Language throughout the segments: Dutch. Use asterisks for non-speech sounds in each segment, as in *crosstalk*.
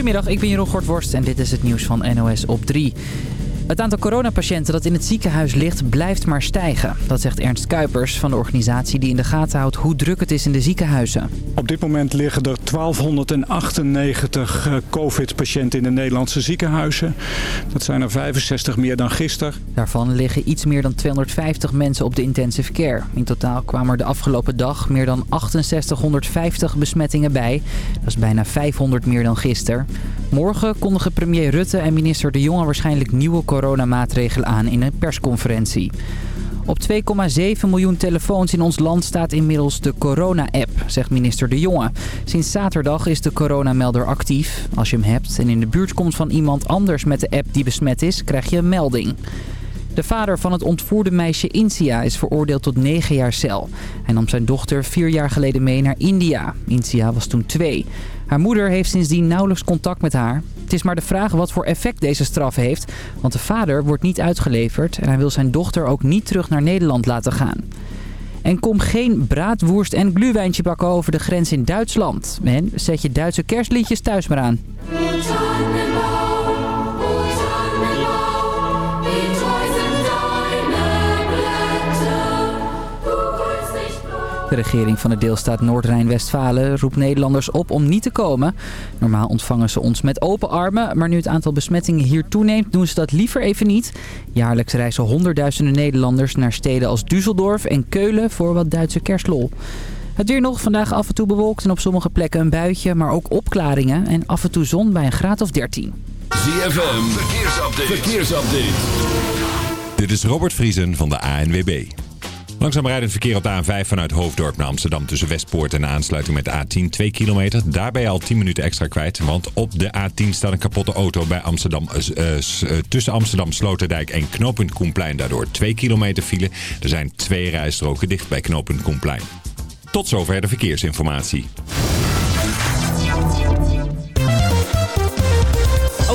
Goedemiddag, ik ben Jeroen Gortworst en dit is het nieuws van NOS op 3. Het aantal coronapatiënten dat in het ziekenhuis ligt blijft maar stijgen. Dat zegt Ernst Kuipers van de organisatie die in de gaten houdt hoe druk het is in de ziekenhuizen. Op dit moment liggen er 1298 eh, covid-patiënten in de Nederlandse ziekenhuizen. Dat zijn er 65 meer dan gisteren. Daarvan liggen iets meer dan 250 mensen op de intensive care. In totaal kwamen er de afgelopen dag meer dan 6850 besmettingen bij. Dat is bijna 500 meer dan gisteren. Morgen kondigen premier Rutte en minister De Jonge waarschijnlijk nieuwe coronamaatregelen aan in een persconferentie. Op 2,7 miljoen telefoons in ons land staat inmiddels de corona-app, zegt minister De Jonge. Sinds zaterdag is de coronamelder actief. Als je hem hebt en in de buurt komt van iemand anders met de app die besmet is, krijg je een melding. De vader van het ontvoerde meisje Insia is veroordeeld tot 9 jaar cel. Hij nam zijn dochter vier jaar geleden mee naar India. Insia was toen twee. Haar moeder heeft sindsdien nauwelijks contact met haar. Het is maar de vraag wat voor effect deze straf heeft. Want de vader wordt niet uitgeleverd en hij wil zijn dochter ook niet terug naar Nederland laten gaan. En kom geen braadwoerst en gluwijntje bakken over de grens in Duitsland. En zet je Duitse kerstliedjes thuis maar aan. De regering van de deelstaat Noord-Rijn-Westfalen roept Nederlanders op om niet te komen. Normaal ontvangen ze ons met open armen, maar nu het aantal besmettingen hier toeneemt, doen ze dat liever even niet. Jaarlijks reizen honderdduizenden Nederlanders naar steden als Düsseldorf en Keulen voor wat Duitse kerstlol. Het weer nog, vandaag af en toe bewolkt en op sommige plekken een buitje, maar ook opklaringen en af en toe zon bij een graad of 13. ZFM, verkeersupdate. verkeersupdate. Dit is Robert Vriesen van de ANWB. Langzaam rijdend verkeer op de A5 vanuit Hoofddorp naar Amsterdam tussen Westpoort en de aansluiting met de A10 2 kilometer. Daarbij al 10 minuten extra kwijt, want op de A10 staat een kapotte auto bij Amsterdam, uh, tussen Amsterdam Sloterdijk en knooppunt Koenplein. Daardoor 2 kilometer file. Er zijn twee rijstroken dicht bij knooppunt Koenplein. Tot zover de verkeersinformatie.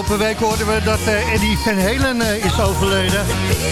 Afgelopen week hoorden we dat uh, Eddie Van Halen uh, is overleden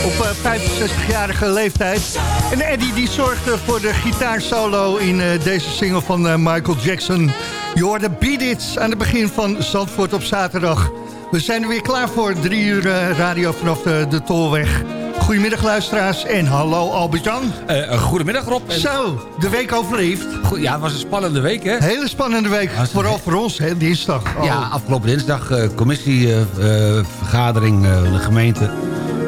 op uh, 65-jarige leeftijd. En Eddie die zorgde voor de gitaarsolo in deze single van Michael Jackson. Je hoorde Beat It aan het begin van Zandvoort op zaterdag. We zijn er weer klaar voor drie uur radio vanaf de Tolweg. Goedemiddag luisteraars en hallo Albert-Jan. Uh, goedemiddag Rob. Zo, de week overleefd. Goed, ja, het was een spannende week hè? Hele spannende week, vooral voor ons, hè, dinsdag. Oh. Ja, afgelopen dinsdag uh, commissievergadering uh, de gemeente...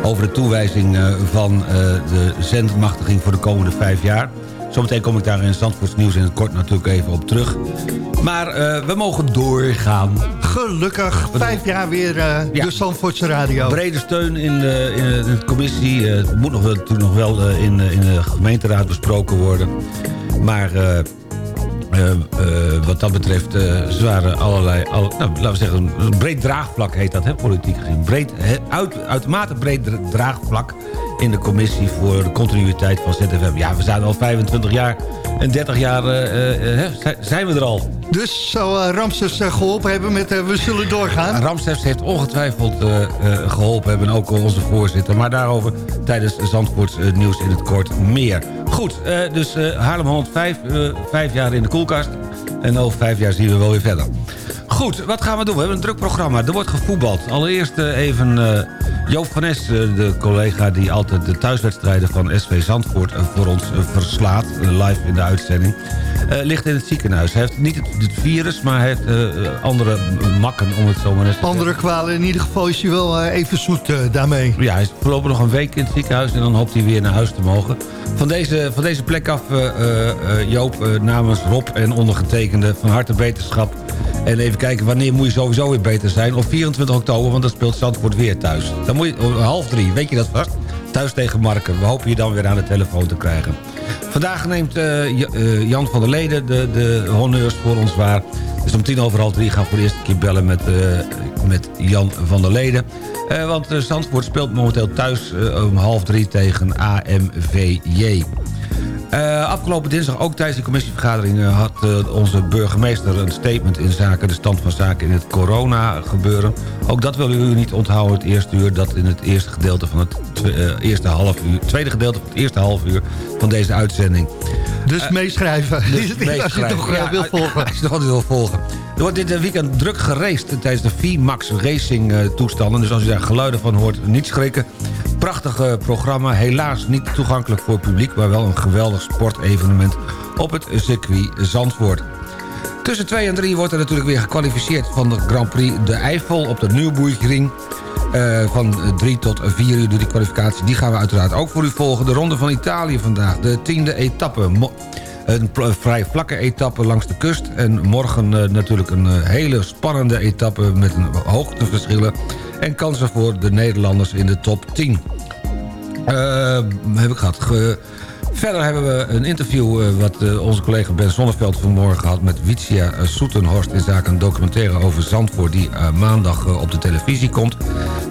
over de toewijzing van de zendmachtiging voor de komende vijf jaar. Zometeen kom ik daar in Zandvoorts nieuws in het kort natuurlijk even op terug. Maar uh, we mogen doorgaan. Gelukkig, vijf jaar weer uh, ja. de Zandvoortse radio. Brede steun in de, in de, in commissie. Uh, het moet nog, natuurlijk nog wel in, in de gemeenteraad besproken worden. Maar wat dat betreft, ze waren allerlei... Al, nou, laten we zeggen, een breed draagvlak heet dat, hè, politiek gezien. Breed, he, uit, uitermate breed draagvlak in de commissie voor de continuïteit van ZFM. Ja, we zijn al 25 jaar en 30 jaar uh, uh, zijn we er al. Dus zou Ramses geholpen hebben met We zullen doorgaan? Ramses heeft ongetwijfeld geholpen hebben, ook onze voorzitter. Maar daarover tijdens Zandvoorts nieuws in het kort meer. Goed, dus Haarlem 105, vijf jaar in de koelkast. En over vijf jaar zien we wel weer verder. Goed, wat gaan we doen? We hebben een druk programma. Er wordt gevoetbald. Allereerst even uh, Joop van Es, de collega die altijd de thuiswedstrijden van SV Zandvoort voor ons verslaat. live in de uitzending. Ligt in het ziekenhuis. Hij heeft niet het, virus, maar hij heeft andere makken, om het zo maar eens te Andere kwalen. In ieder geval is hij wel even zoet daarmee. Ja, hij is voorlopig nog een week in het ziekenhuis en dan hoopt hij weer naar huis te mogen. Van deze, van deze plek af, Joop, namens Rob en van harte beterschap. En even kijken, wanneer moet je sowieso weer beter zijn? Op 24 oktober, want dan speelt Zandvoort weer thuis. Dan moet je half drie, weet je dat vast? Thuis tegen Marken. We hopen je dan weer aan de telefoon te krijgen. Vandaag neemt uh, Jan van der Leden de, de honneurs voor ons waar. Dus om tien over half drie gaan we voor de eerste keer bellen met, uh, met Jan van der Leden. Uh, want Zandvoort speelt momenteel thuis om half drie tegen AMVJ. Uh, afgelopen dinsdag, ook tijdens de commissievergadering... Uh, had uh, onze burgemeester een statement in zaken... de stand van zaken in het corona-gebeuren. Ook dat wil u niet onthouden, het eerste uur... dat in het eerste gedeelte van het eerste half uur... tweede gedeelte van het eerste half uur van deze uitzending. Dus meeschrijven, dus *laughs* meeschrijven. als je het nog ja, wil volgen. Als je het nog wil volgen. Er wordt dit weekend druk geraced tijdens de VMAX Racing toestanden. Dus als u daar geluiden van hoort, niet schrikken. Prachtig programma, helaas niet toegankelijk voor het publiek... maar wel een geweldig sportevenement op het circuit Zandvoort. Tussen 2 en 3 wordt er natuurlijk weer gekwalificeerd van de Grand Prix de Eifel op de Nieuwboeikring. Uh, van 3 tot 4 uur door die kwalificatie. Die gaan we uiteraard ook voor u volgen. De Ronde van Italië vandaag, de tiende etappe. Een vrij vlakke etappe langs de kust. En morgen uh, natuurlijk een uh, hele spannende etappe met hoogteverschillen. En kansen voor de Nederlanders in de top 10. Uh, heb ik gehad. Ge Verder hebben we een interview uh, wat uh, onze collega Ben Zonneveld vanmorgen had... met Witia Soetenhorst in zaken een documentaire over Zandvoort... die maandag op de televisie komt.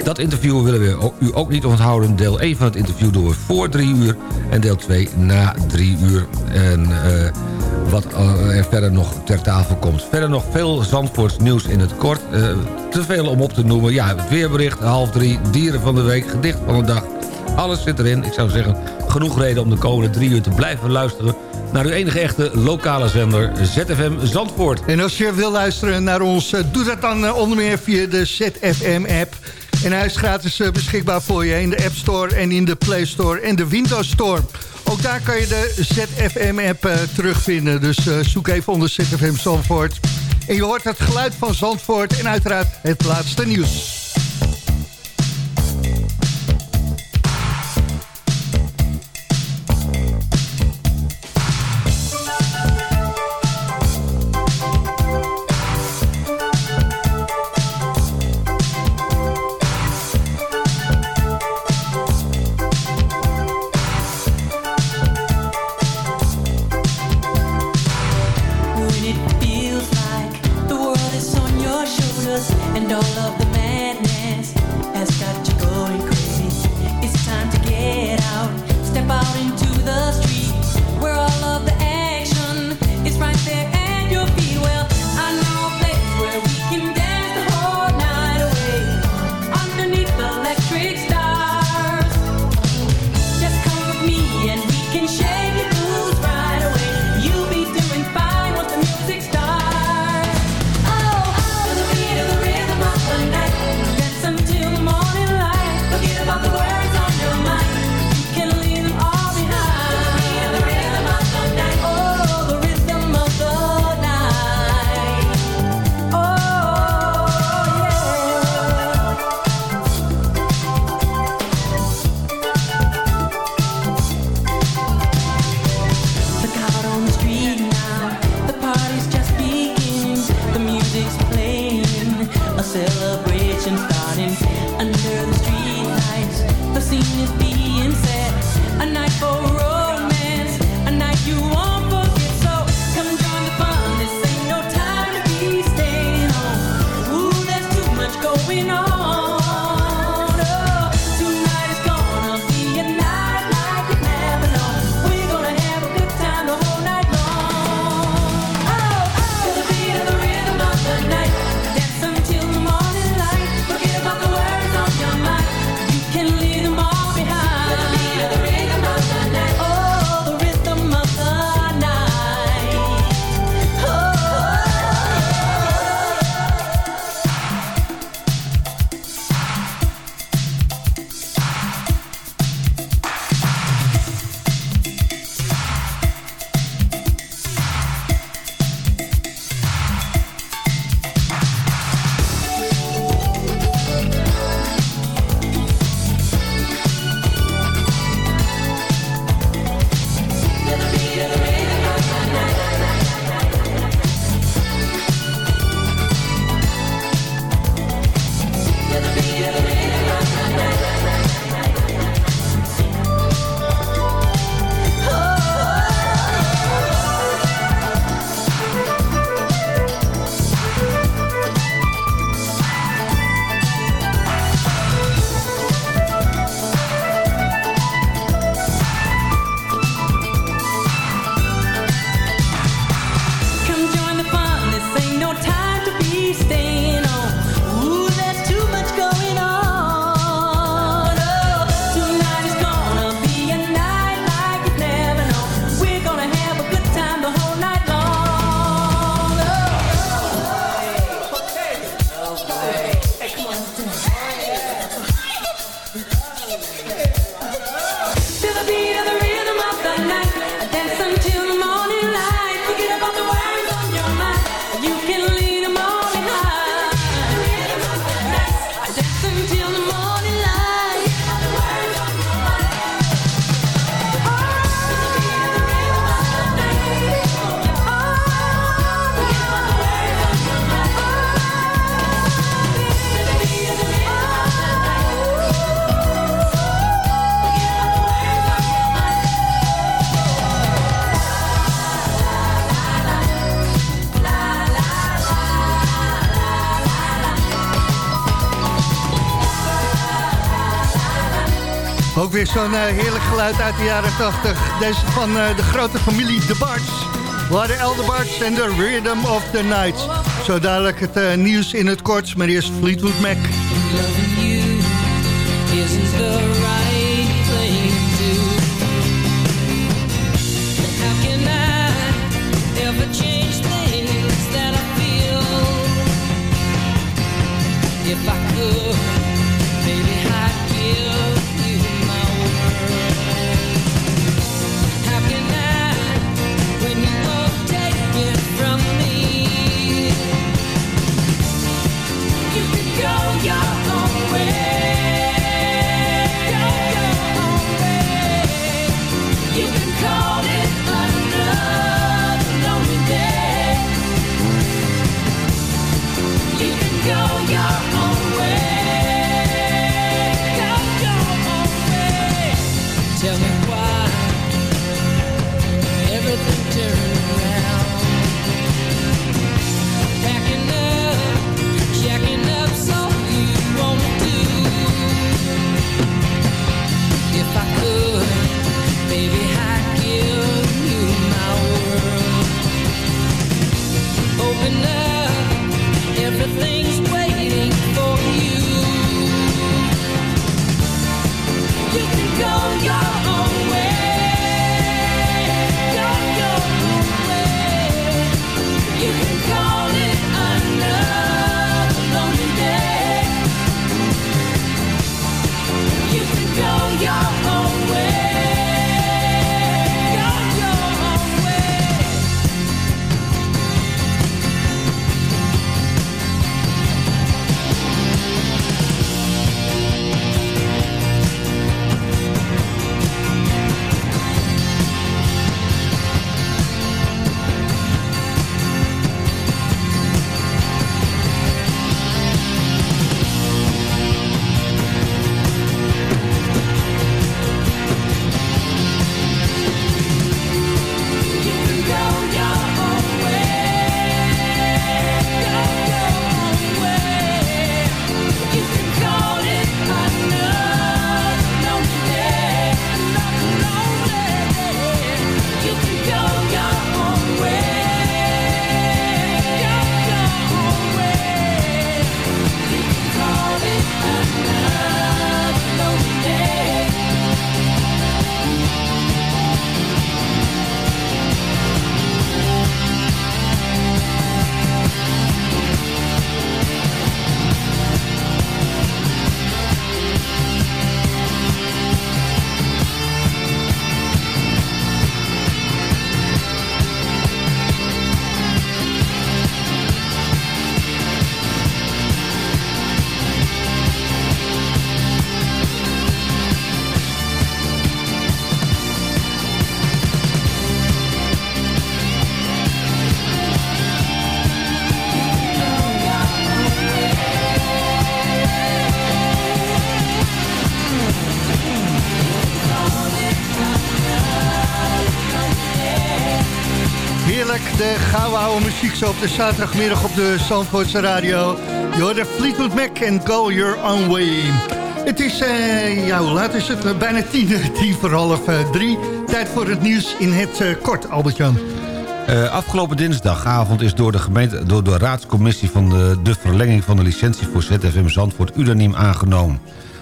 Dat interview willen we u ook niet onthouden. Deel 1 van het interview doen we voor 3 uur en deel 2 na 3 uur. En wat er verder nog ter tafel komt. Verder nog veel Zandvoorts nieuws in het kort. te veel om op te noemen. Ja, het weerbericht, half drie, dieren van de week, gedicht van de dag... Alles zit erin. Ik zou zeggen, genoeg reden om de komende drie uur te blijven luisteren... naar uw enige echte lokale zender ZFM Zandvoort. En als je wil luisteren naar ons, eh, doe dat dan eh, onder meer via de ZFM-app. En hij is gratis eh, beschikbaar voor je in de App Store en in de Play Store en de Windows Store. Ook daar kan je de ZFM-app terugvinden. Dus zoek even onder ZFM Zandvoort. En je hoort het geluid van Zandvoort en uiteraard het laatste nieuws. Zo'n uh, heerlijk geluid uit de jaren 80. Deze van uh, de grote familie De Barts. We hadden Elder Barts en The Rhythm of the Night. Zo dadelijk het uh, nieuws in het kort, maar eerst Fleetwood Mac. Op de zaterdagmiddag op de Zandvoortse radio. Je de Fleetwood Mac en Go Your Own Way. Het is, eh, ja, hoe laat is het? Eh, Bijna tien, *laughs* tien voor half eh, drie. Tijd voor het nieuws in het kort, Albert-Jan. Afgelopen dinsdagavond is door de, gemeente, door de raadscommissie van de, de verlenging van de licentie voor ZFM Zandvoort unaniem aangenomen.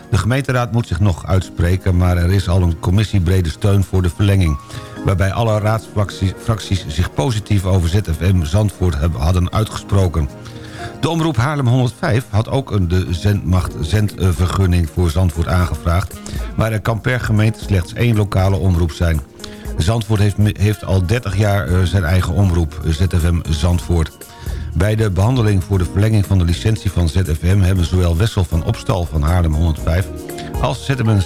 De gemeenteraad moet zich nog uitspreken, maar er is al een commissiebrede steun voor de verlenging. Waarbij alle raadsfracties fracties zich positief over ZFM Zandvoort hadden uitgesproken. De omroep Haarlem 105 had ook de zendmacht zendvergunning voor Zandvoort aangevraagd... maar er kan per gemeente slechts één lokale omroep zijn. Zandvoort heeft, heeft al 30 jaar eh, zijn eigen omroep, ZFM Zandvoort. Bij de behandeling voor de verlenging van de licentie van ZFM... hebben zowel Wessel van Opstal van Haarlem 105... als ZFM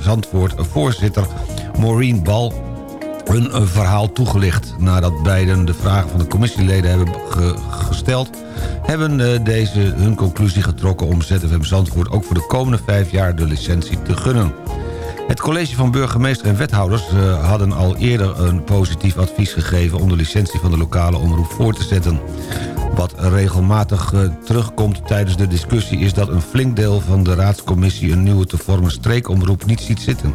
Zandvoort voorzitter Maureen Bal hun eh, verhaal toegelicht. Nadat beiden de vragen van de commissieleden hebben ge- gesteld... hebben eh, deze hun conclusie getrokken om ZFM Zandvoort... ook voor de komende vijf jaar de licentie te gunnen. Het college van burgemeester en wethouders eh, hadden al eerder een positief advies gegeven... om de licentie van de lokale omroep voor te zetten. Wat regelmatig terugkomt tijdens de discussie... is dat een flink deel van de raadscommissie... een nieuwe te vormen streekomroep niet ziet zitten.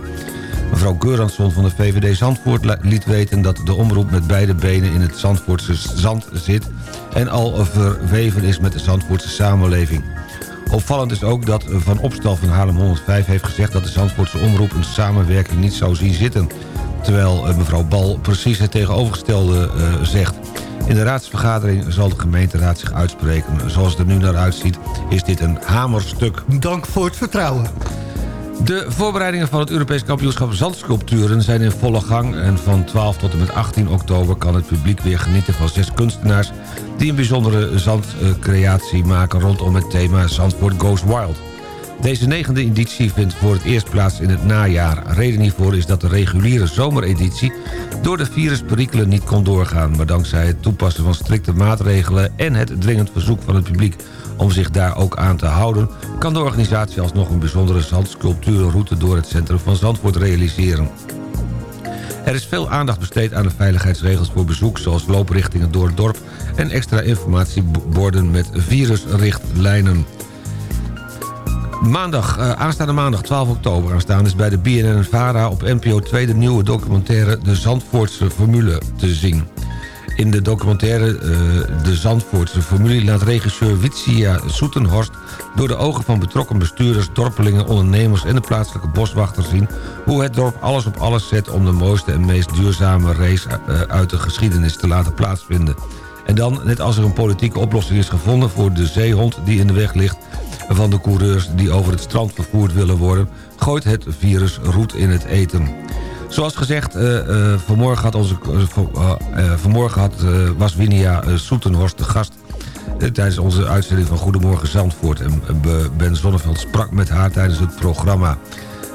Mevrouw Geuransson van de VVD Zandvoort liet weten... dat de omroep met beide benen in het Zandvoortse zand zit... en al verweven is met de Zandvoortse samenleving. Opvallend is ook dat Van Opstal van Haarlem 105 heeft gezegd... dat de Zandvoortse omroep een samenwerking niet zou zien zitten. Terwijl eh, mevrouw Bal precies het tegenovergestelde uh, zegt. In de raadsvergadering zal de gemeenteraad zich uitspreken. Zoals het er nu naar uitziet is dit een hamerstuk. Dank voor het vertrouwen. De voorbereidingen van het Europees kampioenschap zandsculpturen zijn in volle gang... en van 12 tot en met 18 oktober kan het publiek weer genieten van zes kunstenaars... die een bijzondere zandcreatie maken rondom het thema Zandvoort Goes Wild. Deze negende editie vindt voor het eerst plaats in het najaar. Reden hiervoor is dat de reguliere zomereditie door de virusperikelen niet kon doorgaan... maar dankzij het toepassen van strikte maatregelen en het dringend verzoek van het publiek om zich daar ook aan te houden... kan de organisatie alsnog een bijzondere zandsculpturenroute door het centrum van Zandvoort realiseren. Er is veel aandacht besteed aan de veiligheidsregels voor bezoek... zoals looprichtingen door het dorp en extra informatieborden met virusrichtlijnen. Maandag, uh, aanstaande maandag 12 oktober aanstaan is bij de BNN-VARA op NPO 2 de nieuwe documentaire De Zandvoortse Formule te zien. In de documentaire uh, De Zandvoortse Formule laat regisseur Witsia Soetenhorst... door de ogen van betrokken bestuurders, dorpelingen, ondernemers... en de plaatselijke boswachter zien hoe het dorp alles op alles zet... om de mooiste en meest duurzame race uh, uit de geschiedenis te laten plaatsvinden. En dan, net als er een politieke oplossing is gevonden voor de zeehond die in de weg ligt van de coureurs die over het strand vervoerd willen worden... gooit het virus roet in het eten. Zoals gezegd, uh, uh, vanmorgen, had onze, uh, vanmorgen had, was Winia Soetenhorst de gast... tijdens onze uitzending van Goedemorgen Zandvoort. En Ben Zonneveld sprak met haar tijdens het programma.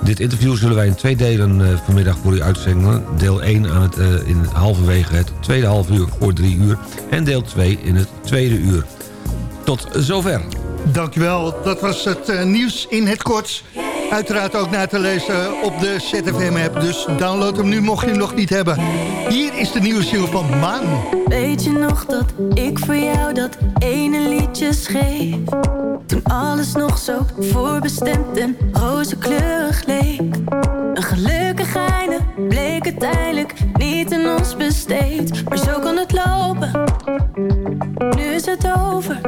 Dit interview zullen wij in twee delen vanmiddag voor u uitzenden. Deel 1 aan het, in halverwege het tweede half uur voor drie uur. En deel 2 in het tweede uur. Tot zover. Dankjewel. Dat was het nieuws in het kort. Uiteraard ook na te lezen op de ZFM-app. Dus download hem nu mocht je hem nog niet hebben. Hier is de nieuwe single van Maan. Weet je nog dat ik voor jou dat ene liedje schreef? Toen alles nog zo voorbestemd en rozenkleurig leek. Een gelukkig bleek uiteindelijk niet in ons besteed. Maar zo kan het lopen. Nu is het over.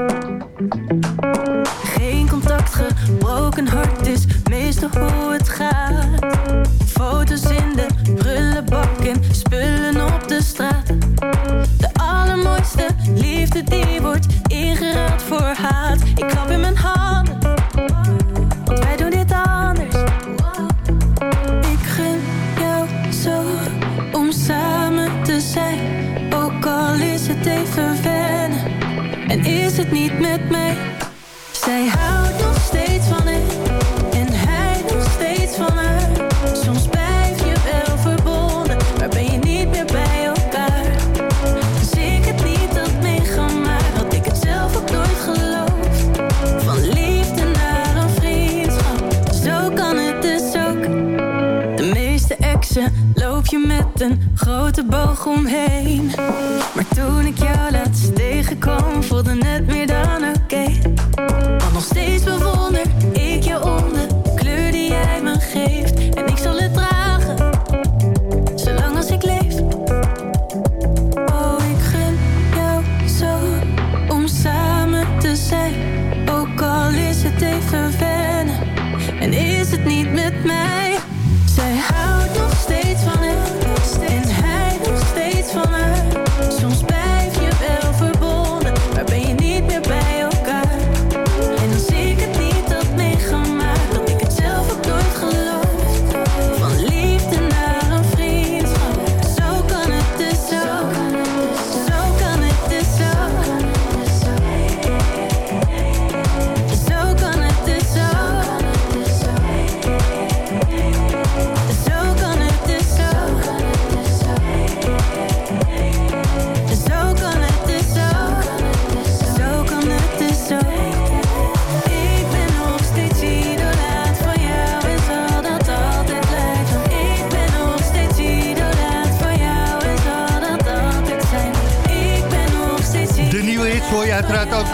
Geen contact, gebroken hart is meestal hoe het gaat. Foto's in de prullenbak en spullen op de straat. De allermooiste liefde die wordt ingeruild voor haat. Ik klap in mijn handen, het even wennen. En is het niet met mij? Zij houdt met een grote boog omheen. Maar toen ik jou laatst tegenkwam, voelde het meer dan oké.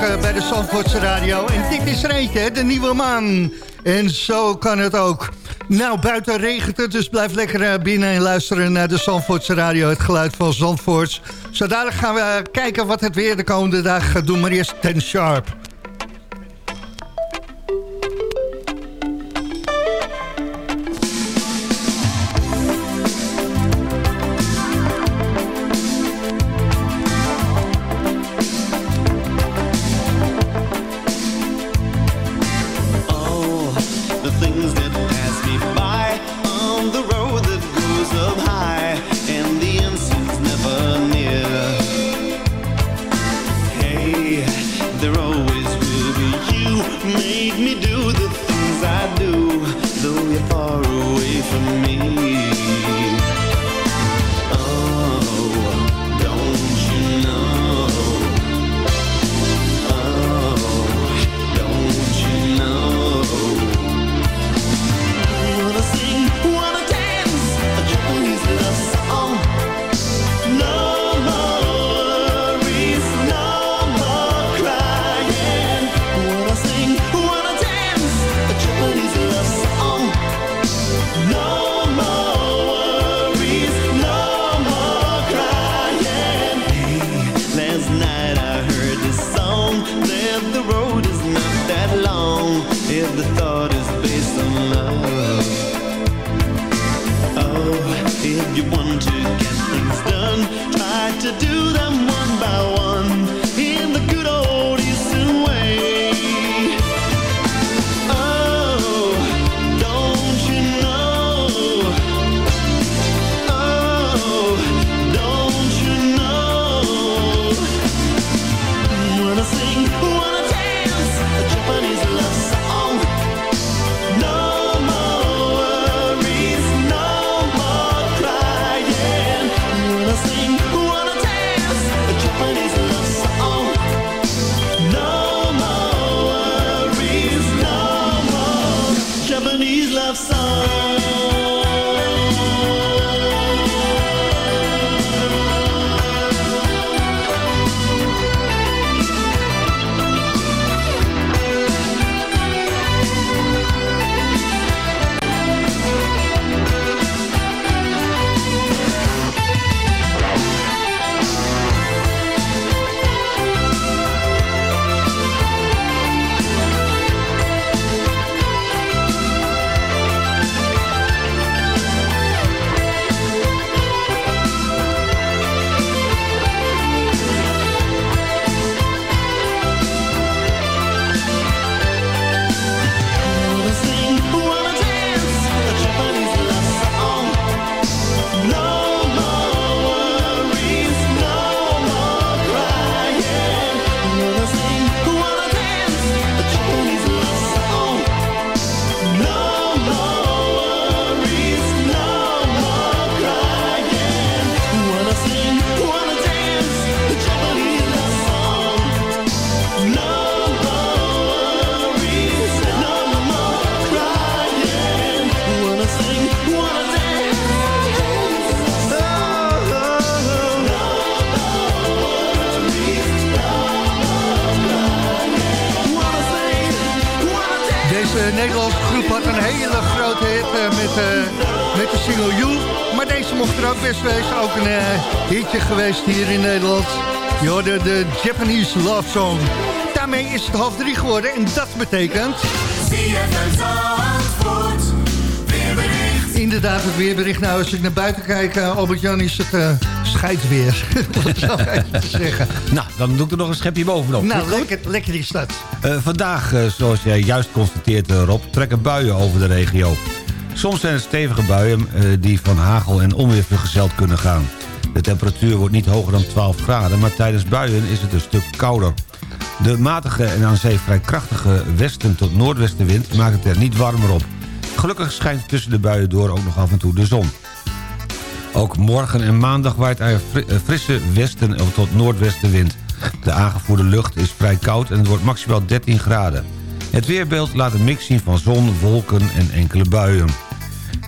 Eh, bij de Zandvoortse Radio. En dit is eentje, hè, de nieuwe maan. En zo kan het ook. Nou, buiten regent het, dus blijf lekker eh, binnen en luisteren naar de Zandvoortse Radio. Het geluid van Zandvoorts. Zo gaan we eh, kijken wat het weer de komende dagen gaat doen. Maar eerst Ten Sharp. Hier in Nederland. Je hoorde de Japanese Love Song. Daarmee is het half drie geworden. En dat betekent... Inderdaad, het weerbericht. Nou, als ik naar buiten kijk, eh, Albert-Jan, is het uh, scheidweer. Wat zou ik zeggen. Nou, dan doe ik er nog een schepje bovenop. Nou, lekker, lekker is dat. Eh, vandaag, zoals jij juist constateert Rob, trekken buien over de regio. Soms zijn het stevige buien die van hagel en onweer vergezeld kunnen gaan. De temperatuur wordt niet hoger dan 12 graden, maar tijdens buien is het een stuk kouder. De matige en aan zee vrij krachtige westen tot noordwestenwind maakt het er niet warmer op. Gelukkig schijnt tussen de buien door ook nog af en toe de zon. Ook morgen en maandag waait er eh, frisse westen tot noordwestenwind. De aangevoerde lucht is vrij koud en het wordt maximaal 13 graden. Het weerbeeld laat een mix zien van zon, wolken en enkele buien.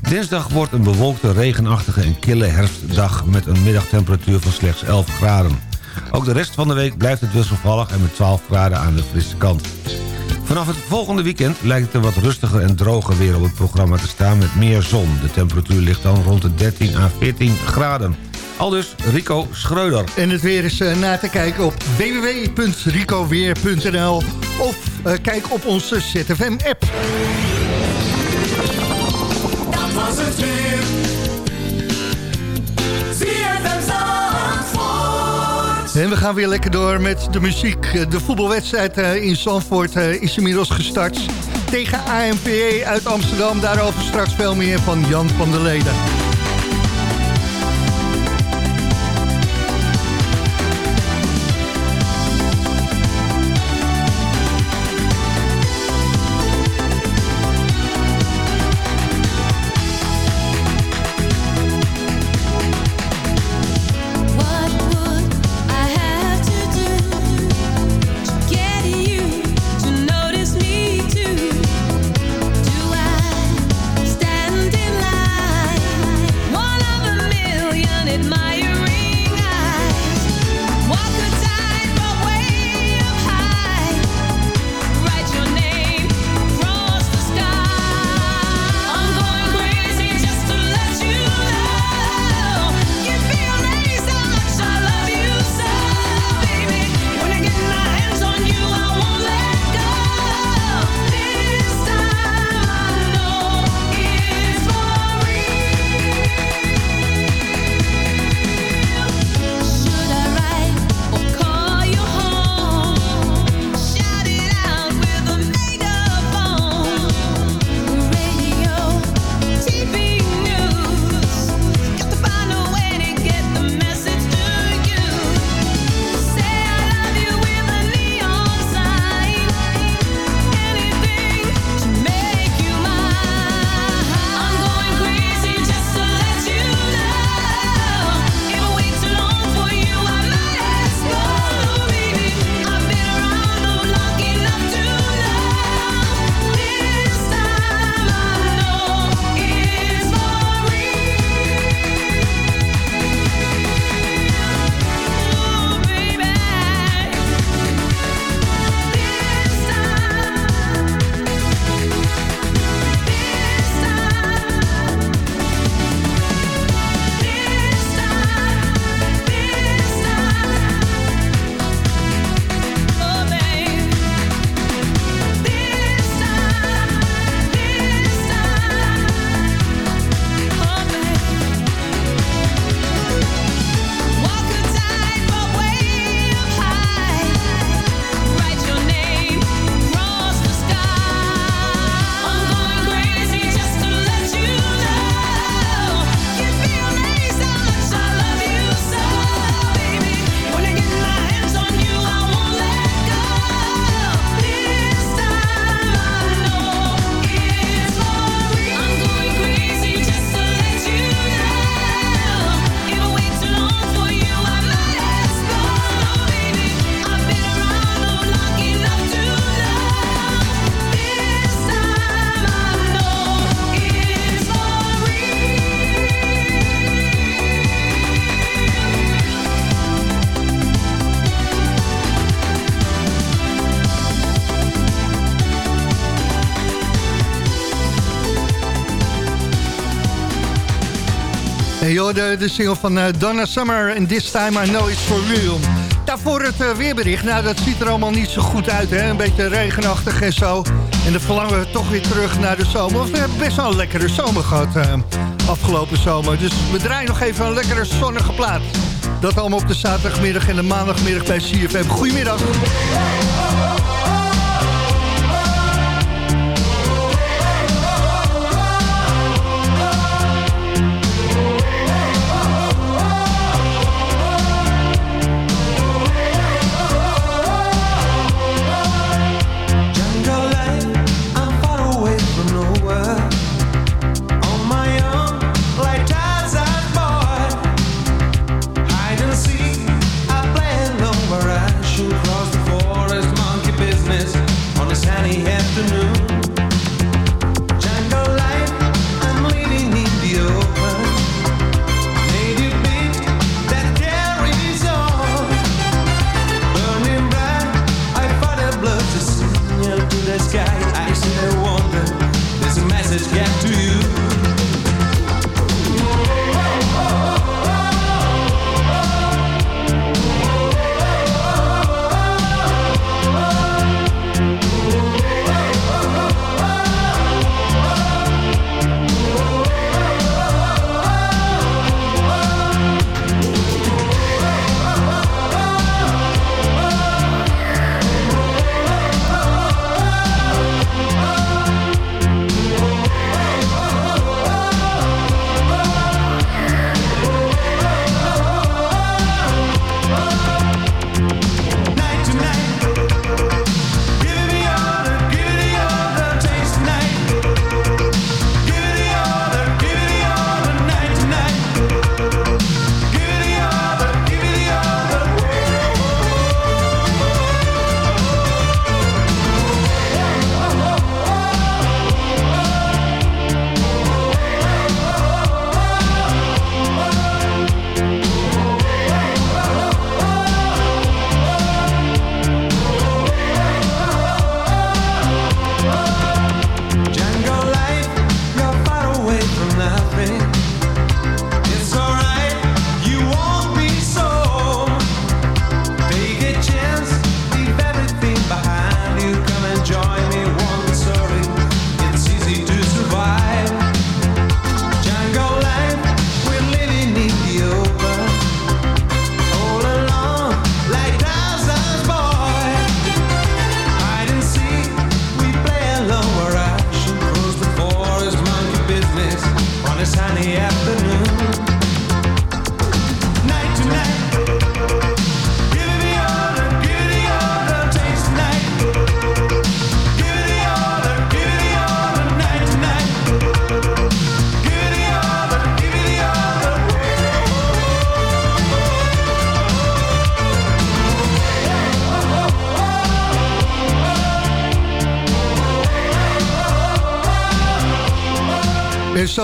Dinsdag wordt een bewolkte, regenachtige en kille herfstdag... met een middagtemperatuur van slechts 11 graden. Ook de rest van de week blijft het wisselvallig en met 12 graden aan de frisse kant. Vanaf het volgende weekend lijkt het er wat rustiger en droger weer op het programma te staan met meer zon. De temperatuur ligt dan rond de 13 à 14 graden. Aldus Rico Schreuder. En het weer is eh, na te kijken op www.ricoweer.nl of eh, kijk op onze ZFM-app. En we gaan weer lekker door met de muziek. De voetbalwedstrijd eh, in Zandvoort eh, is inmiddels gestart. Tegen AMPE uit Amsterdam. Daarover straks veel meer van Jan van der Leden. De, single van eh, Donna Summer en This Time I Know It's For Real. Daarvoor het eh, weerbericht. Nou, dat ziet er allemaal niet zo goed uit, hè. Een beetje regenachtig en zo. En dan verlangen we toch weer terug naar de zomer. Want we hebben best wel een lekkere zomer gehad eh, afgelopen zomer. Dus we draaien nog even een lekkere zonnige plaat. Dat allemaal op de zaterdagmiddag en de maandagmiddag bij CFM. Goedemiddag.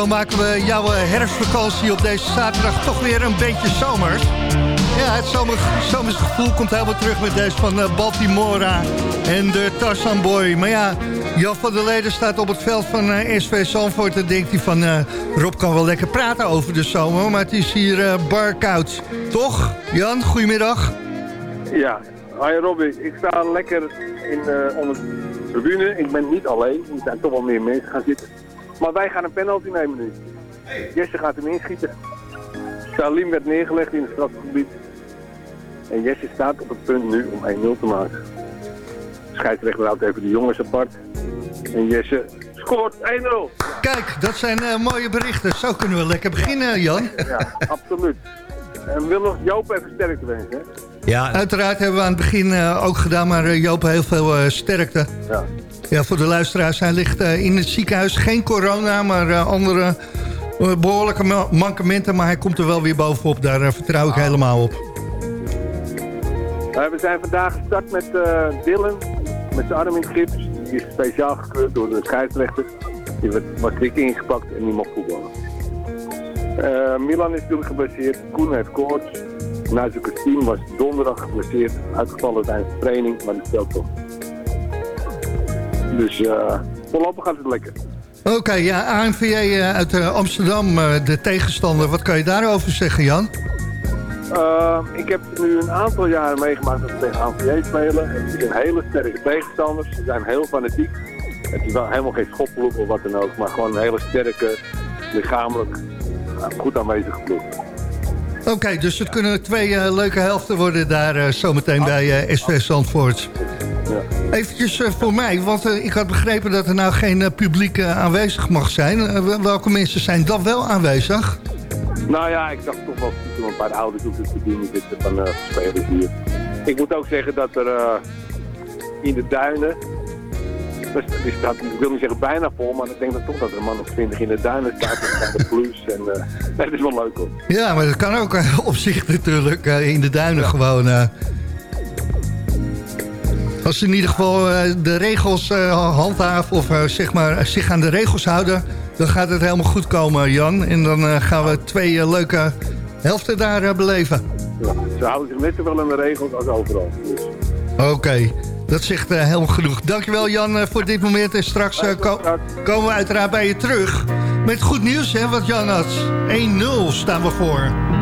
Zo maken we jouw eh, herfstvakantie op deze zaterdag toch weer een beetje zomers. Ja, het zomer, zomers gevoel komt helemaal terug met deze van eh, Baltimora en de Tarzan Boy. Maar ja, Jan van der Leden staat op het veld van eh, SV Zandvoort en denkt hij van... Rob kan wel lekker praten over de zomer, maar het is hier eh bar koud. Toch? Jan, goedemiddag. Ja, hi Robby. Ik sta lekker in, eh onder de tribune. Ik ben niet alleen. Er zijn toch wel meer mensen gaan zitten. Maar wij gaan een penalty nemen nu. Jesse gaat hem inschieten. Salim werd neergelegd in het strafgebied. En Jesse staat op het punt nu om 1-0 te maken. Scheidsrechter houdt even de jongens apart. En Jesse scoort 1-0. Kijk, dat zijn eh, mooie berichten. Zo kunnen we lekker beginnen, Jan. Ja, absoluut. En we willen nog Joop even sterkte wensen. Hè? Ja. Uiteraard hebben we aan het begin eh, ook gedaan, maar eh, Joop heel veel eh, sterkte. Ja. Ja, voor de luisteraars, hij ligt eh, in het ziekenhuis. Geen corona, maar eh, andere eh, behoorlijke ma- mankementen. Maar hij komt er wel weer bovenop, daar vertrouw ik helemaal op. We zijn vandaag gestart met Dylan, met zijn arm in gips. Die is speciaal gekeurd door de scheidsrechter. Die werd, dik ingepakt en die mocht voetballen. Milan is natuurlijk geblesseerd, Koen heeft koorts. Nazu team was donderdag geblesseerd, uitgevallen tijdens de training, maar die speelt toch. Dus eh voorlopig gaat het lekker. Oké, ja, ANVJ eh, uit eh, Amsterdam, de tegenstander. Wat kan je daarover zeggen, Jan? Uh, ik heb nu een aantal jaren meegemaakt dat we tegen ANVJ spelen. Het zijn hele sterke tegenstanders. Ze zijn heel fanatiek. Het is wel helemaal geen schoppelhoek of wat dan ook. Maar gewoon een hele sterke, lichamelijk goed aanwezige ploeg. Oké, dus het kunnen twee leuke helften worden daar zometeen bij SV Zandvoort. Ja. Eventjes eh, voor mij, want eh, ik had begrepen dat er nou geen eh, publiek aanwezig mag zijn. Wel- welke mensen zijn dan wel aanwezig? Nou ja, ik dacht toch wel stiekem een paar ouders op de tribune zitten van uh, spelers hier. Ik moet ook zeggen dat er uh, in de duinen, dus, staat, ik wil niet zeggen bijna vol, maar ik denk dat toch dat er een man of twintig in de duinen staat. Staat de plus en uh, *laughs* dat is wel leuk hoor. Ja, maar dat kan ook *laughs* op zich natuurlijk in de duinen gewoon. Als ze in ieder geval eh, de regels uh, handhaven of eh, zeg maar, zich aan de regels houden... dan gaat het helemaal goed komen, Jan. En dan gaan we twee leuke helften daar beleven. Ja, ze houden zich net zowel aan de regels als overal. Dus. Oké. Dat zegt uh, helemaal genoeg. Dankjewel Jan voor dit moment. En straks komen we uiteraard bij je terug. Met goed nieuws, hè, wat Jan had. 1-0 staan we voor.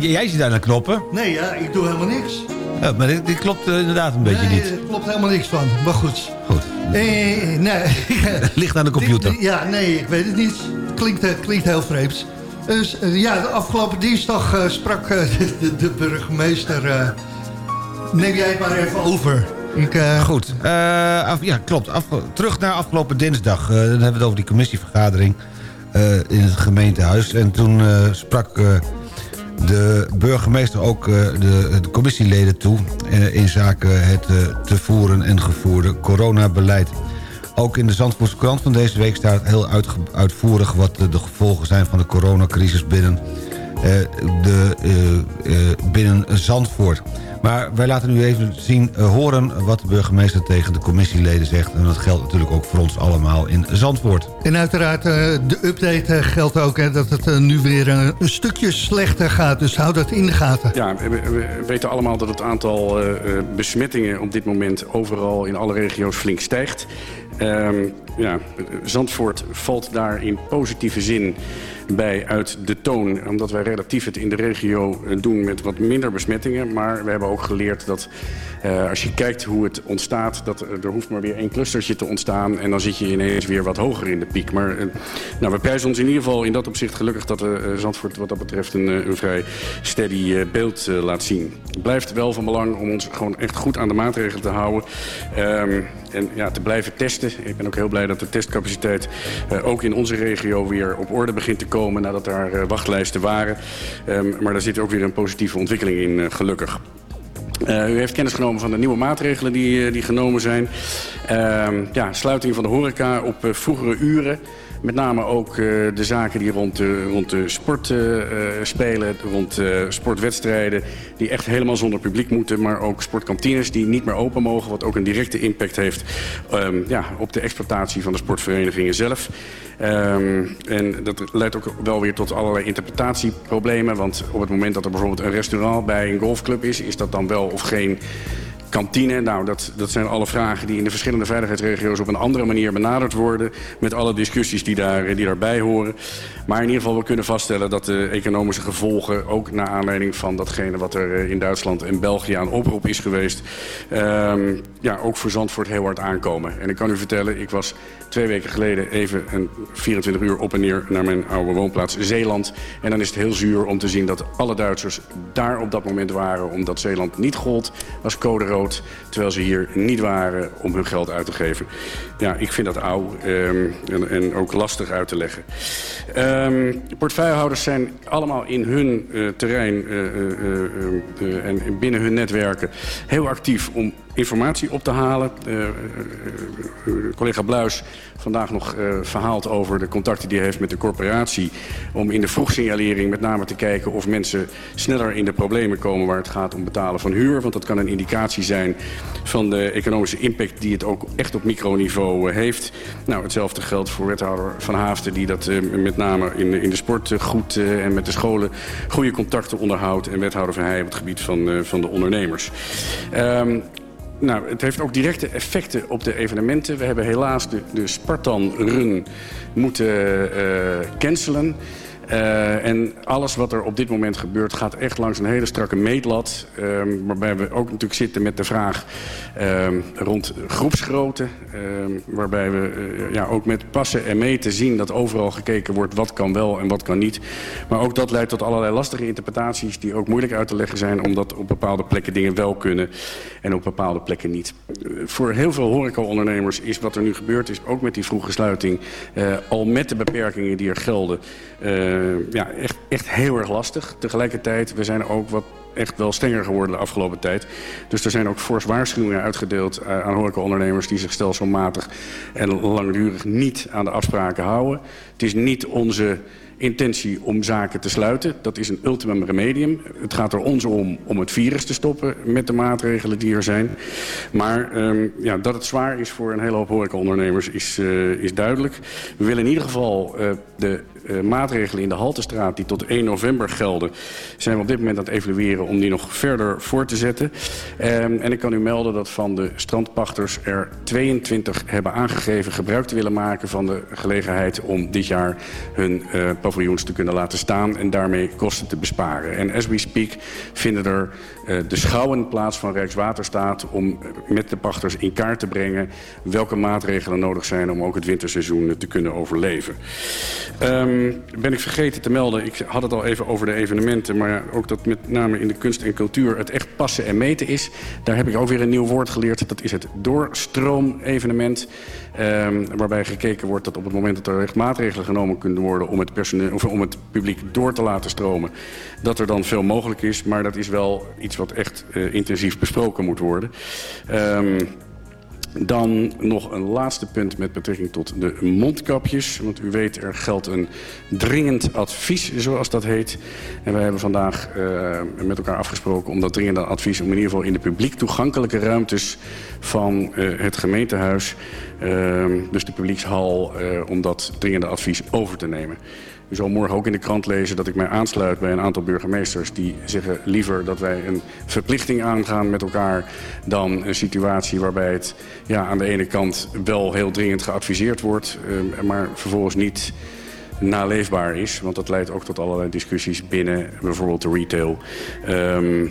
jij zit aan knoppen. Nee, ja, ik doe helemaal niks. Ja, maar dit, klopt eh, inderdaad een beetje nee, niet. Er klopt helemaal niks van, maar goed. Goed. Eh, eh, nee, nee. *laughs* Ligt aan de computer. Ja, nee, ik weet het niet. Klinkt, klinkt heel vreemd. Dus ja, de afgelopen dinsdag sprak *laughs* de, burgemeester... Neem jij het maar even over. Ik, Goed, ja, klopt. Terug naar afgelopen dinsdag. dan hebben we het over die commissievergadering in het gemeentehuis. En toen sprak de burgemeester ook eh, de, de commissieleden toe... Eh, in zaken eh, het te voeren en gevoerde coronabeleid. Ook in de Zandvoortse krant van deze week staat heel uitvoerig... wat de, gevolgen zijn van de coronacrisis binnen, de, binnen Zandvoort. Maar wij laten u even zien, eh, horen wat de burgemeester tegen de commissieleden zegt. En dat geldt natuurlijk ook voor ons allemaal in Zandvoort. En uiteraard, eh, de update eh, geldt ook hè, dat het nu weer een stukje slechter gaat. Dus hou dat in de gaten. Ja, we, we weten allemaal dat het aantal eh, eh, besmettingen op dit moment overal in alle regio's flink stijgt. Ehm, ja, Zandvoort valt daar in positieve zin bij uit de toon. Omdat wij relatief het in de regio eh, doen met wat minder besmettingen. Maar we hebben ook geleerd dat eh, als je kijkt hoe het ontstaat... dat er, hoeft maar weer één clustertje te ontstaan... en dan zit je ineens weer wat hoger in de piek. Maar eh, nou, we prijzen ons in ieder geval in dat opzicht gelukkig... dat eh, Zandvoort wat dat betreft een, vrij steady beeld laat zien. Het blijft wel van belang om ons gewoon echt goed aan de maatregelen te houden. Ehm, en ja, te blijven testen. Ik ben ook heel blij dat de testcapaciteit eh, ook in onze regio weer op orde begint te komen... nadat daar eh, wachtlijsten waren. Ehm, maar daar zit ook weer een positieve ontwikkeling in, eh, gelukkig. U heeft kennis genomen van de nieuwe maatregelen die, die genomen zijn. Ehm, ja, sluiting van de horeca op vroegere uren. Met name ook eh, de zaken die rond de, rond de sport eh, eh, spelen, rond sportwedstrijden... die echt helemaal zonder publiek moeten. Maar ook sportkantines die niet meer open mogen... wat ook een directe impact heeft ehm, ja, op de exploitatie van de sportverenigingen zelf. Ehm, en dat leidt ook wel weer tot allerlei interpretatieproblemen. Want op het moment dat er bijvoorbeeld een restaurant bij een golfclub is... is dat dan wel of geen kantine. Nou, dat, dat zijn alle vragen die in de verschillende veiligheidsregio's op een andere manier benaderd worden. Met alle discussies die, daar, die daarbij horen. Maar in ieder geval, we kunnen vaststellen dat de economische gevolgen... ook naar aanleiding van datgene wat er eh, in Duitsland en België aan oproep is geweest... ehm, ja, ook voor Zandvoort heel hard aankomen. En ik kan u vertellen, ik was twee weken geleden even een 24 uur op en neer... naar mijn oude woonplaats Zeeland. En dan is het heel zuur om te zien dat alle Duitsers daar op dat moment waren... omdat Zeeland niet gold als code rood terwijl ze hier niet waren om hun geld uit te geven. Ja, ik vind dat oud ehm, en, en ook lastig uit te leggen. Ehm, portefeuillehouders zijn allemaal in hun eh, terrein eh, eh, en binnen hun netwerken heel actief om informatie op te halen. Eh, collega Bluis vandaag nog verhaald over de contacten die hij heeft met de corporatie... om in de vroegsignalering met name te kijken of mensen sneller in de problemen komen... waar het gaat om betalen van huur. Want dat kan een indicatie zijn van de economische impact... die het ook echt op microniveau heeft. Nou, hetzelfde geldt voor wethouder Van Haafden... die dat met name in, in de sport goed en met de scholen goede contacten onderhoudt... en wethouder Van op het gebied van, van de ondernemers. Ehm, nou, het heeft ook directe effecten op de evenementen. We hebben helaas de, de Spartan Run moeten eh, cancelen. Eh, en alles wat er op dit moment gebeurt gaat echt langs een hele strakke meetlat. ehm, waarbij we ook natuurlijk zitten met de vraag ehm, rond groepsgrootte. ehm, waarbij we eh, ja, ook met passen en meten zien dat overal gekeken wordt wat kan wel en wat kan niet. Maar ook dat leidt tot allerlei lastige interpretaties die ook moeilijk uit te leggen zijn. Omdat op bepaalde plekken dingen wel kunnen en op bepaalde plekken niet. Eh, voor heel veel horecaondernemers is wat er nu gebeurd is, ook met die vroege sluiting, al met de beperkingen die er gelden, ja, echt, echt heel erg lastig. Tegelijkertijd, we zijn ook wat echt wel strenger geworden de afgelopen tijd. Dus er zijn ook fors waarschuwingen uitgedeeld eh, aan horecaondernemers die zich stelselmatig en langdurig niet aan de afspraken houden. Het is niet onze intentie om zaken te sluiten. Dat is een ultimum remedium. Het gaat er ons om om het virus te stoppen met de maatregelen die er zijn. Maar ehm, ja, dat het zwaar is voor een hele hoop horecaondernemers is, eh, is duidelijk. We willen in ieder geval eh, de eh, maatregelen in de Haltestraat die tot 1 november gelden... zijn we op dit moment aan het evalueren om die nog verder voor te zetten. Ehm, en ik kan u melden dat van de strandpachters er 22 hebben aangegeven... gebruik te willen maken van de gelegenheid om dit jaar hun eh, paviljoens te kunnen laten staan... en daarmee kosten te besparen. En as we speak vinden er eh, de schouwen plaats van Rijkswaterstaat... om met de pachters in kaart te brengen welke maatregelen nodig zijn... om ook het winterseizoen eh, te kunnen overleven. Ehm, ben ik vergeten te melden, ik had het al even over de evenementen... maar ook dat met name in de kunst en cultuur het echt passen en meten is. Daar heb ik ook weer een nieuw woord geleerd. Dat is het doorstroom-evenement. Ehm, waarbij gekeken wordt dat op het moment dat er echt maatregelen genomen kunnen worden... om het, personeel, of om het publiek door te laten stromen, dat er dan veel mogelijk is. Maar dat is wel iets wat echt eh, intensief besproken moet worden. Ehm, Dan nog een laatste punt met betrekking tot de mondkapjes. Want u weet, er geldt een dringend advies, zoals dat heet. En wij hebben vandaag uh, met elkaar afgesproken om dat dringende advies... om in ieder geval in de publiek toegankelijke ruimtes van uh, het gemeentehuis... Uh, dus de publiekshal, om dat dringende advies over te nemen. U zal morgen ook in de krant lezen dat ik mij aansluit bij een aantal burgemeesters... die zeggen liever dat wij een verplichting aangaan met elkaar... dan een situatie waarbij het ja, aan de ene kant wel heel dringend geadviseerd wordt... Uh, maar vervolgens niet naleefbaar is. Want dat leidt ook tot allerlei discussies binnen bijvoorbeeld de retail... Um,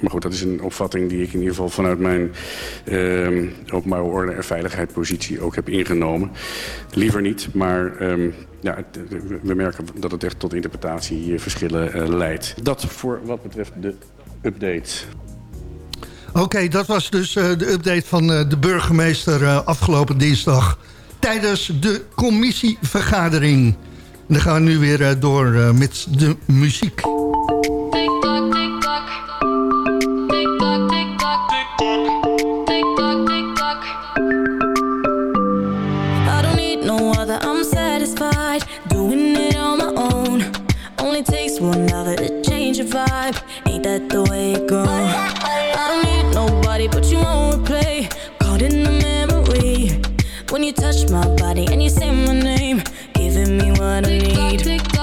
maar goed, dat is een opvatting die ik in ieder geval vanuit mijn uh, openbare orde en veiligheidspositie ook heb ingenomen. Liever niet, maar um, ja, we merken dat het echt tot interpretatieverschillen uh, leidt. Dat voor wat betreft de update. Oké, dat was dus uh, de update van de burgemeester afgelopen dinsdag... tijdens de commissievergadering. Dan gaan we nu weer door met de muziek. That the way it goes? I don't need nobody but you on replay, caught in the memory. When you touch my body and you say my name, giving me what I need.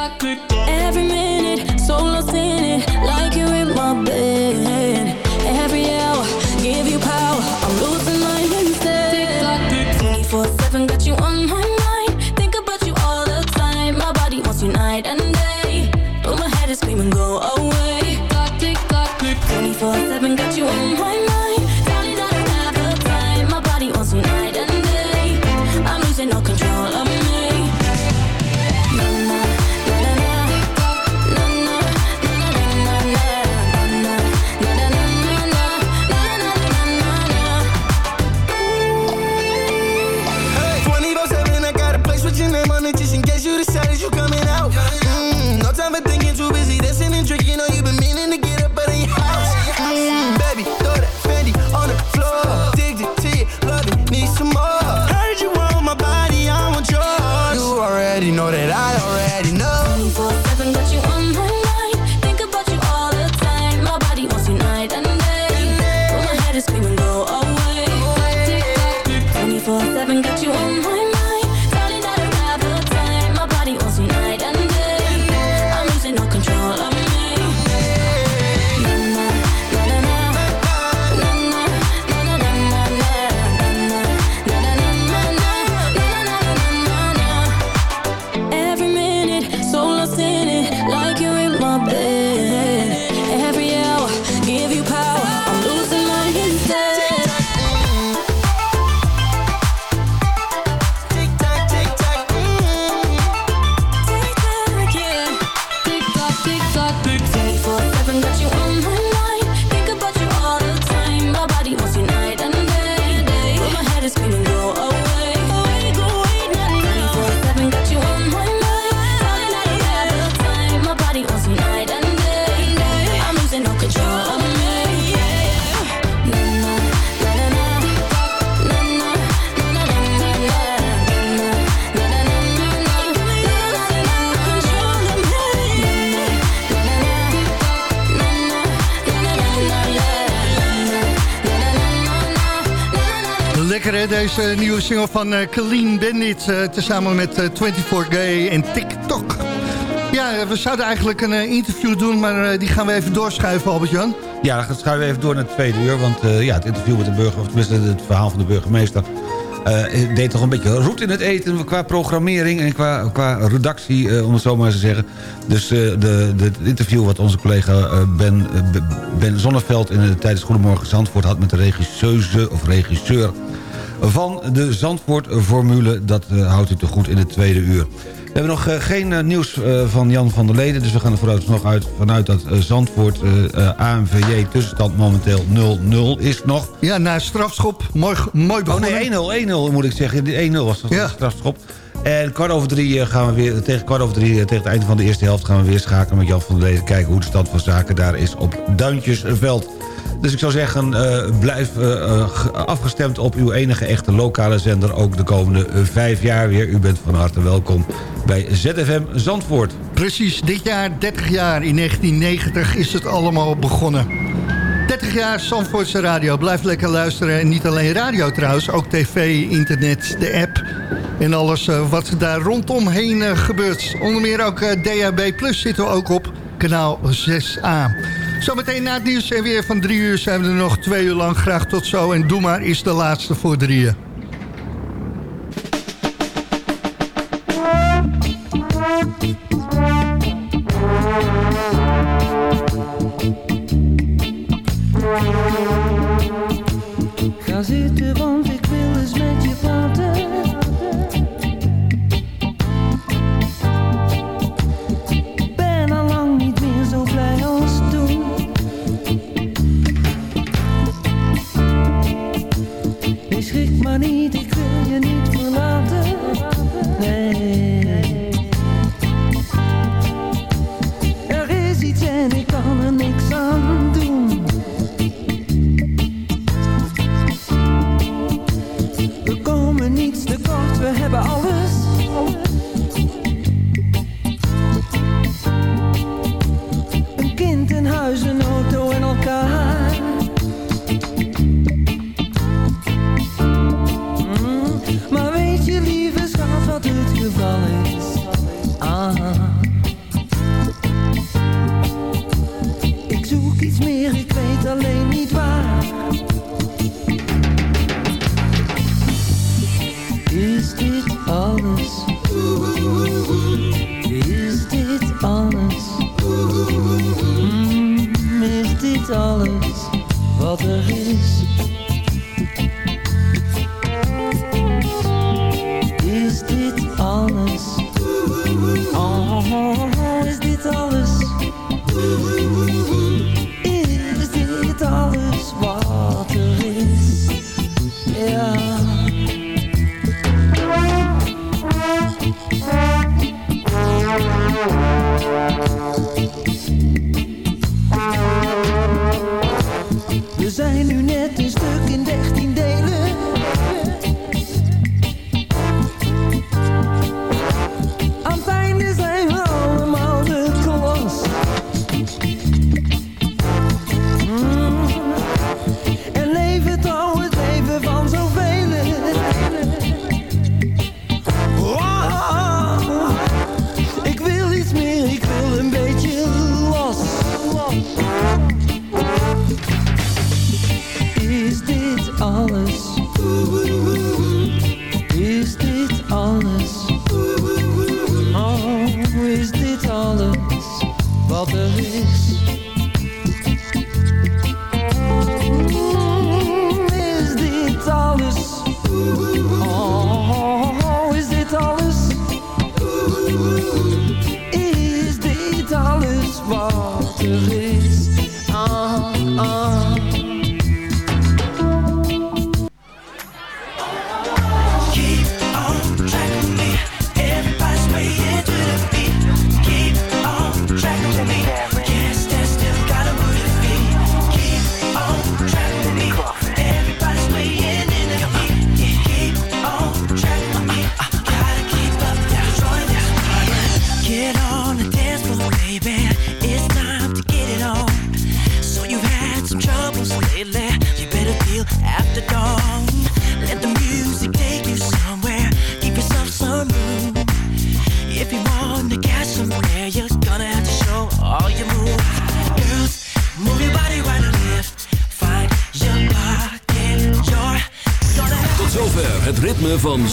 Deze nieuwe single van uh, Clean Bandit... Uh, tezamen met uh, 24 Gay en TikTok. Ja, we zouden eigenlijk een uh, interview doen... maar die gaan we even doorschuiven, Albert-Jan. Ja, dan schuiven we even door naar het tweede uur. Want ja, het interview met de burger, of tenminste het verhaal van de burgemeester... Uh, deed toch een beetje roet in het eten qua programmering en qua, qua redactie, om het zo maar eens te zeggen. Dus uh, de, de, interview wat onze collega Ben, ben Zonneveld in, tijdens Goedemorgen Zandvoort had met de regisseuse of regisseur van de Zandvoort-formule, dat houdt u te goed in het tweede uur. We hebben nog uh, geen uh, nieuws uh, van Jan van der Leden. Dus we gaan er vooruit nog uit, vanuit dat Zandvoort ANVJ tussenstand momenteel 0-0 is nog. Ja, na strafschop. Mooi, mooi begonnen. Oh nee, 1-0 moet ik zeggen. 1-0 was dat ja. strafschop. En kwart over drie gaan we weer, tegen kwart over drie, tegen het einde van de eerste helft... gaan we weer schakelen met Jan van der Leden. Kijken hoe de stand van zaken daar is op Duintjesveld. Dus ik zou zeggen, eh, blijf eh, eh, afgestemd op uw enige echte lokale zender... ook de komende vijf jaar weer. U bent van harte welkom bij ZFM Zandvoort. Precies, dit jaar 30 jaar. In 1990 is het allemaal begonnen. 30 jaar Zandvoortse radio. Blijf lekker luisteren. En niet alleen radio trouwens, ook tv, internet, de app... en alles wat daar rondomheen gebeurt. Onder meer ook DHB Plus zitten we ook op, kanaal 6A. Zometeen na het nieuws en weer van drie uur zijn we er nog twee uur lang. Graag tot zo en doe maar is de laatste voor drieën. Ga zitten, want ik wil eens